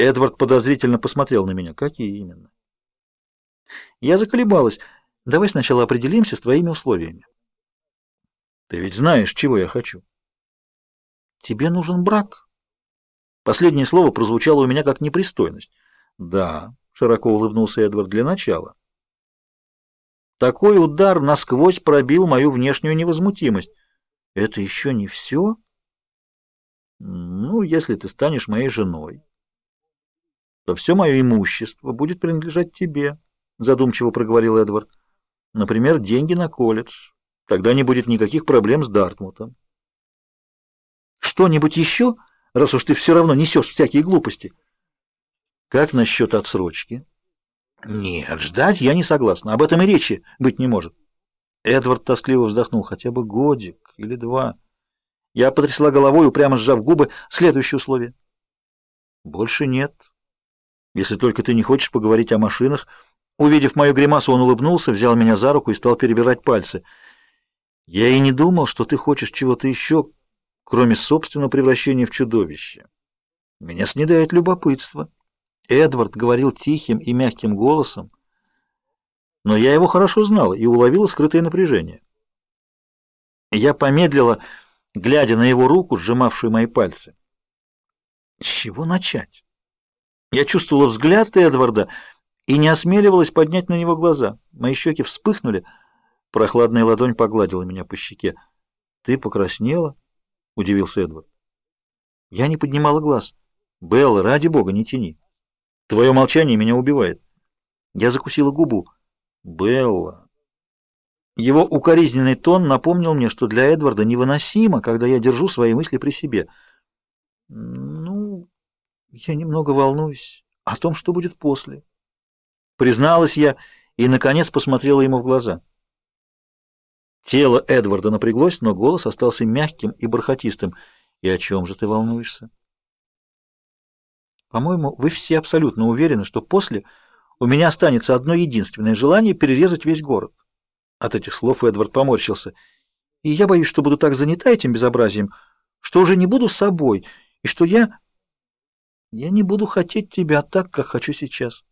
Эдвард подозрительно посмотрел на меня. Какие именно? Я заколебалась. Давай сначала определимся с твоими условиями. Ты ведь знаешь, чего я хочу. Тебе нужен брак. Последнее слово прозвучало у меня как непристойность. Да, широко улыбнулся Эдвард для начала. Такой удар насквозь пробил мою внешнюю невозмутимость. Это еще не все? Ну, если ты станешь моей женой, то все мое имущество будет принадлежать тебе, задумчиво проговорил Эдвард. Например, деньги на колледж. Тогда не будет никаких проблем с Дартмутом. Что-нибудь еще, раз уж ты все равно несешь всякие глупости? Как насчет отсрочки? Нет, ждать я не согласна. Об этом и речи быть не может. Эдвард тоскливо вздохнул. Хотя бы годик или два. Я потрясла головой, упрямо сжав губы. Следующее условие. Больше нет. Если только ты не хочешь поговорить о машинах. Увидев мою гримасу, он улыбнулся, взял меня за руку и стал перебирать пальцы. Я и не думал, что ты хочешь чего-то еще, кроме собственного превращения в чудовище. Меня снедает любопытство. Эдвард говорил тихим и мягким голосом, но я его хорошо знал и уловил скрытое напряжение. Я помедлила, глядя на его руку, сжимавшую мои пальцы. С чего начать? Я чувствовала взгляд Эдварда и не осмеливалась поднять на него глаза. Мои щеки вспыхнули, прохладная ладонь погладила меня по щеке. «Ты покраснела?» — удивился Эдвард. Я не поднимала глаз. «Белла, ради бога, не тяни. Твое молчание меня убивает». Я закусила губу. «Белла...» Его укоризненный тон напомнил мне, что для Эдварда невыносимо, когда я держу свои мысли при себе. «Ну, я немного волнуюсь о том, что будет после». Призналась я и, наконец, посмотрела ему в глаза. Тело Эдварда напряглось, но голос остался мягким и бархатистым. «И о чем же ты волнуешься?» «По-моему, вы все абсолютно уверены, что после у меня останется одно единственное желание перерезать весь город». От этих слов Эдвард поморщился. «И я боюсь, что буду так занята этим безобразием, что уже не буду собой, и что я... я не буду хотеть тебя так, как хочу сейчас».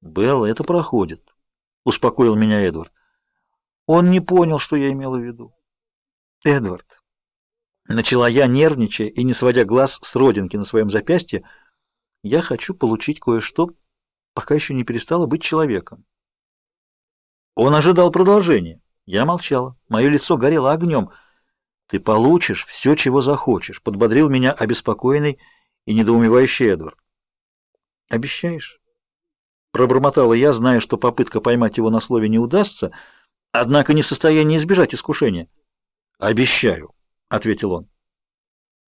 «Белла, это проходит», — успокоил меня Эдвард. Он не понял, что я имела в виду. Эдвард. Начала я, нервничая и не сводя глаз с родинки на своем запястье. Я хочу получить кое-что, пока еще не перестала быть человеком. Он ожидал продолжения. Я молчала. Мое лицо горело огнем. Ты получишь все, чего захочешь, подбодрил меня обеспокоенный и недоумевающий Эдвард. Обещаешь? Пробормотала я, зная, что попытка поймать его на слове не удастся, — однако не в состоянии избежать искушения. «Обещаю», — ответил он.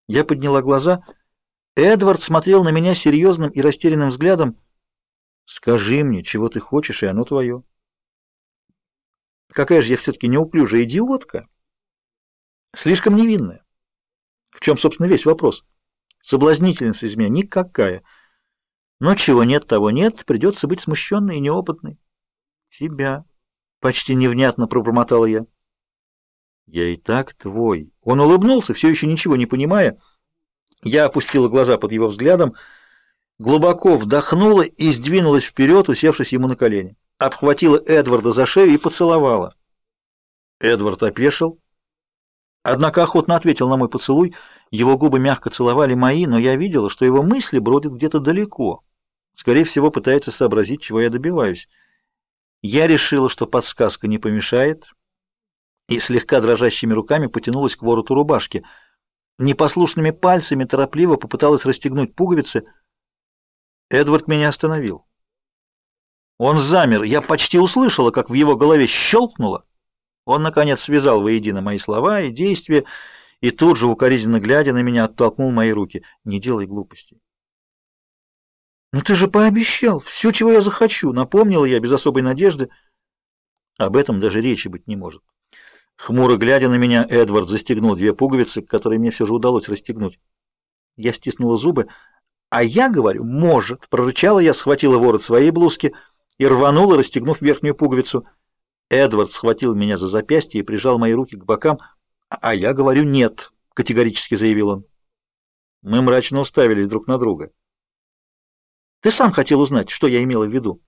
Я подняла глаза. Эдвард смотрел на меня серьезным и растерянным взглядом. «Скажи мне, чего ты хочешь, и оно твое». Какая же я все-таки неуклюжая идиотка. Слишком невинная. В чем, собственно, весь вопрос? Соблазнительница из меня никакая. Но чего нет, того нет, придется быть смущенной и неопытной. Себя. Почти невнятно пробормотал я. Я и так твой. Он улыбнулся, все еще ничего не понимая. Я опустила глаза под его взглядом, глубоко вдохнула и сдвинулась вперед, усевшись ему на колени. Обхватила Эдварда за шею и поцеловала. Эдвард опешил, однако охотно ответил на мой поцелуй. Его губы мягко целовали мои, но я видела, что его мысли бродят где-то далеко. Скорее всего, пытается сообразить, чего я добиваюсь. Я решила, что подсказка не помешает, и слегка дрожащими руками потянулась к вороту рубашки. Непослушными пальцами торопливо попыталась расстегнуть пуговицы. Эдвард меня остановил. Он замер. Я почти услышала, как в его голове щелкнуло. Он, наконец, связал воедино мои слова и действия, и тут же, укоризненно глядя на меня, оттолкнул мои руки. «Не делай глупостей. «Ну ты же пообещал, все, чего я захочу», — напомнила я без особой надежды. Об этом даже речи быть не может. Хмуро глядя на меня, Эдвард застегнул две пуговицы, которые мне все же удалось расстегнуть. Я стиснула зубы. «А я говорю, может!» — прорычала я, схватила ворот своей блузки и рванула, расстегнув верхнюю пуговицу. Эдвард схватил меня за запястье и прижал мои руки к бокам. «А я говорю нет», — категорически заявил он. Мы мрачно уставились друг на друга. «Ты сам хотел узнать, что я имела в виду?»